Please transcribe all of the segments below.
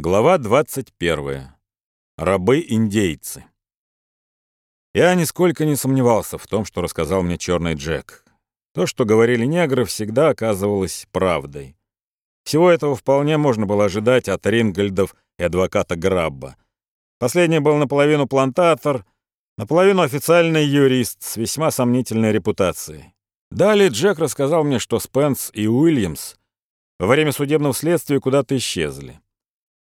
Глава 21. Рабы-индейцы. Я нисколько не сомневался в том, что рассказал мне черный Джек. То, что говорили негры, всегда оказывалось правдой. Всего этого вполне можно было ожидать от Рингольдов и адвоката Грабба. Последний был наполовину плантатор, наполовину официальный юрист с весьма сомнительной репутацией. Далее Джек рассказал мне, что Спенс и Уильямс во время судебного следствия куда-то исчезли.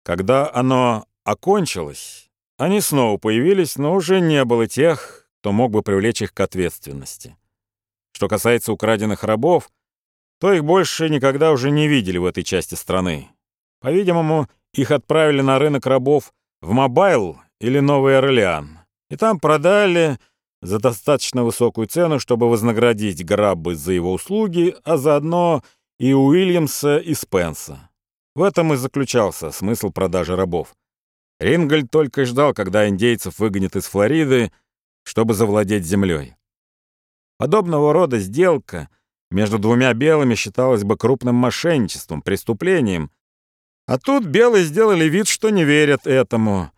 Когда оно окончилось, они снова появились, но уже не было тех, кто мог бы привлечь их к ответственности. Что касается украденных рабов, то их больше никогда уже не видели в этой части страны. По-видимому, их отправили на рынок рабов в Мобайл или Новый Орлеан, и там продали за достаточно высокую цену, чтобы вознаградить Граббы за его услуги, а заодно и Уильямса, и Спенса. В этом и заключался смысл продажи рабов. Рингольд только ждал, когда индейцев выгонят из Флориды, чтобы завладеть землей. Подобного рода сделка между двумя белыми считалась бы крупным мошенничеством, преступлением. А тут белые сделали вид, что не верят этому,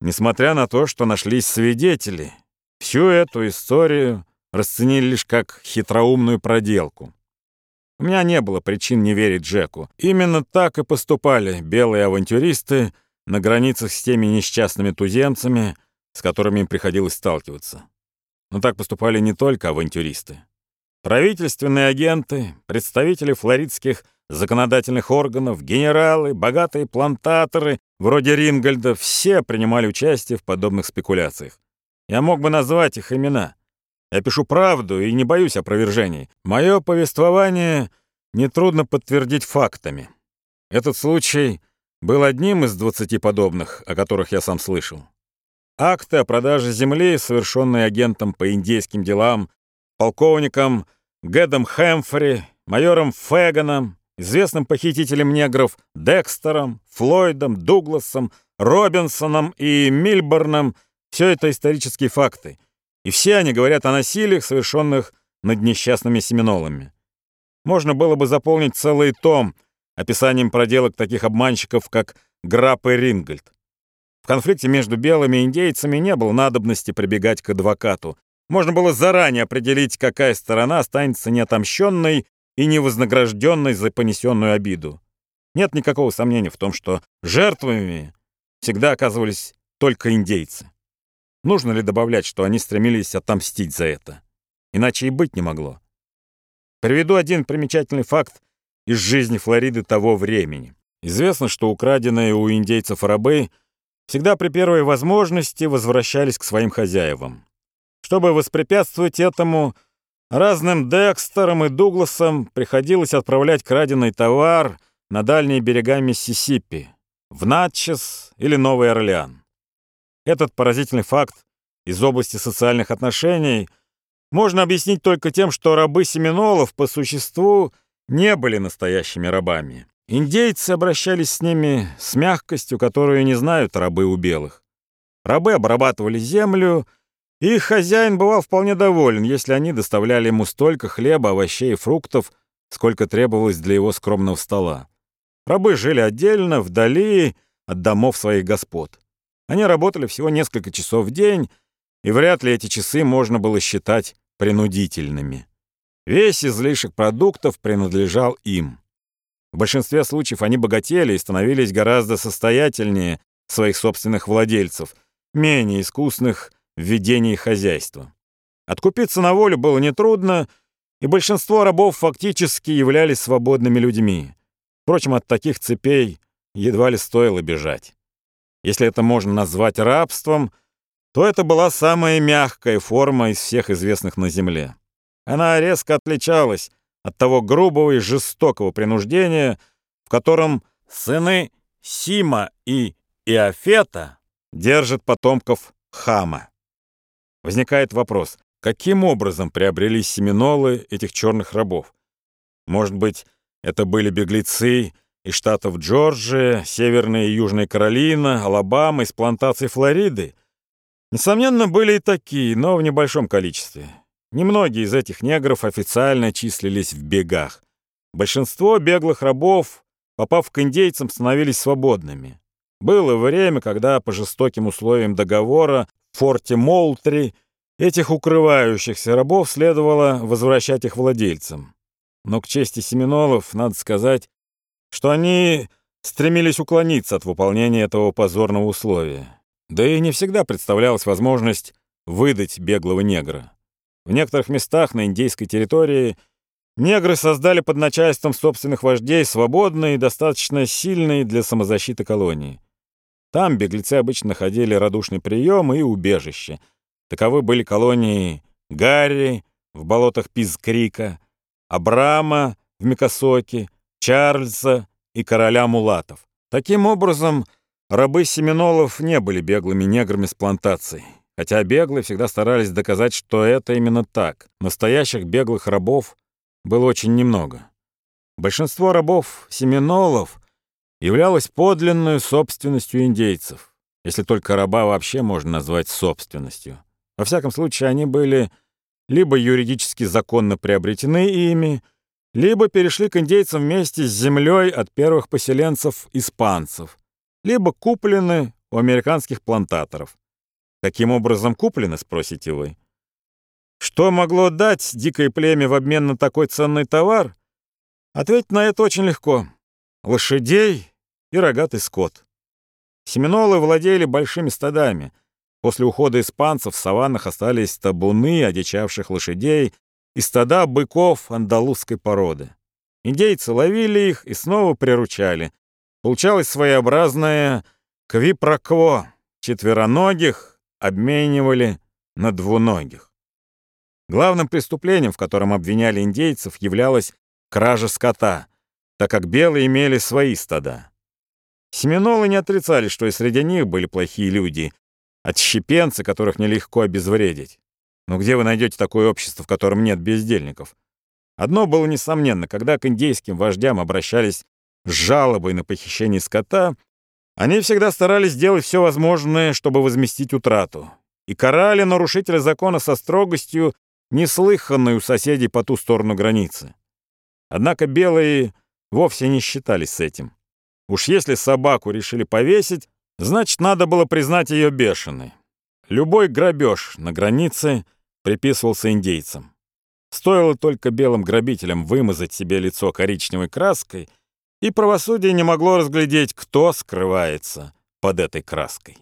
несмотря на то, что нашлись свидетели. Всю эту историю расценили лишь как хитроумную проделку. У меня не было причин не верить Джеку. Именно так и поступали белые авантюристы на границах с теми несчастными туземцами, с которыми им приходилось сталкиваться. Но так поступали не только авантюристы. Правительственные агенты, представители флоридских законодательных органов, генералы, богатые плантаторы, вроде Рингольда, все принимали участие в подобных спекуляциях. Я мог бы назвать их имена — я пишу правду и не боюсь опровержений. Мое повествование нетрудно подтвердить фактами. Этот случай был одним из двадцати подобных, о которых я сам слышал. Акты о продаже земли, совершенные агентом по индейским делам, полковником Гэдом Хэмфри, майором Феганом, известным похитителем негров Декстером, Флойдом, Дугласом, Робинсоном и Мильборном — все это исторические факты — и все они говорят о насилиях, совершенных над несчастными семинолами. Можно было бы заполнить целый том описанием проделок таких обманщиков, как Грапп и Рингольд. В конфликте между белыми и индейцами не было надобности прибегать к адвокату. Можно было заранее определить, какая сторона останется неотомщенной и невознагражденной за понесенную обиду. Нет никакого сомнения в том, что жертвами всегда оказывались только индейцы. Нужно ли добавлять, что они стремились отомстить за это? Иначе и быть не могло. Приведу один примечательный факт из жизни Флориды того времени. Известно, что украденные у индейцев рабы всегда при первой возможности возвращались к своим хозяевам. Чтобы воспрепятствовать этому, разным Декстерам и Дугласам приходилось отправлять краденый товар на дальние берега Миссисипи, в Натчес или Новый Орлеан. Этот поразительный факт из области социальных отношений можно объяснить только тем, что рабы семинолов по существу не были настоящими рабами. Индейцы обращались с ними с мягкостью, которую не знают рабы у белых. Рабы обрабатывали землю, и их хозяин бывал вполне доволен, если они доставляли ему столько хлеба, овощей и фруктов, сколько требовалось для его скромного стола. Рабы жили отдельно, вдали от домов своих господ. Они работали всего несколько часов в день, и вряд ли эти часы можно было считать принудительными. Весь излишек продуктов принадлежал им. В большинстве случаев они богатели и становились гораздо состоятельнее своих собственных владельцев, менее искусных в ведении хозяйства. Откупиться на волю было нетрудно, и большинство рабов фактически являлись свободными людьми. Впрочем, от таких цепей едва ли стоило бежать. Если это можно назвать рабством, то это была самая мягкая форма из всех известных на Земле. Она резко отличалась от того грубого и жестокого принуждения, в котором сыны Сима и Иофета держат потомков Хама. Возникает вопрос, каким образом приобрели семинолы этих черных рабов? Может быть, это были беглецы, из штатов Джорджия, Северная и Южная Каролина, Алабама, из плантаций Флориды. Несомненно, были и такие, но в небольшом количестве. Немногие из этих негров официально числились в бегах. Большинство беглых рабов, попав к индейцам, становились свободными. Было время, когда по жестоким условиям договора в форте Молтри этих укрывающихся рабов следовало возвращать их владельцам. Но к чести Семенолов надо сказать, что они стремились уклониться от выполнения этого позорного условия. Да и не всегда представлялась возможность выдать беглого негра. В некоторых местах на индейской территории негры создали под начальством собственных вождей свободные и достаточно сильные для самозащиты колонии. Там беглецы обычно находили радушный прием и убежище. Таковы были колонии Гарри в болотах Пизкрика, Абрама в Микосоке, Чарльза и короля Мулатов. Таким образом, рабы Семенолов не были беглыми неграми с плантацией. Хотя беглые всегда старались доказать, что это именно так. Настоящих беглых рабов было очень немного. Большинство рабов Семенолов являлось подлинной собственностью индейцев, если только раба вообще можно назвать собственностью. Во всяком случае, они были либо юридически законно приобретены ими, либо перешли к индейцам вместе с землей от первых поселенцев-испанцев, либо куплены у американских плантаторов. Каким образом куплены, спросите вы? Что могло дать дикое племя в обмен на такой ценный товар? Ответить на это очень легко. Лошадей и рогатый скот. Семенолы владели большими стадами — После ухода испанцев в саваннах остались табуны одичавших лошадей и стада быков андалузской породы. Индейцы ловили их и снова приручали. Получалось своеобразное квипрокво. Четвероногих обменивали на двуногих. Главным преступлением, в котором обвиняли индейцев, являлась кража скота, так как белые имели свои стада. Семенолы не отрицали, что и среди них были плохие люди, отщепенцы, которых нелегко обезвредить. Но где вы найдете такое общество, в котором нет бездельников? Одно было несомненно, когда к индейским вождям обращались с жалобой на похищение скота, они всегда старались сделать все возможное, чтобы возместить утрату, и карали нарушителя закона со строгостью, неслыханной у соседей по ту сторону границы. Однако белые вовсе не считались с этим. Уж если собаку решили повесить, Значит, надо было признать ее бешеной. Любой грабеж на границе приписывался индейцам. Стоило только белым грабителям вымазать себе лицо коричневой краской, и правосудие не могло разглядеть, кто скрывается под этой краской.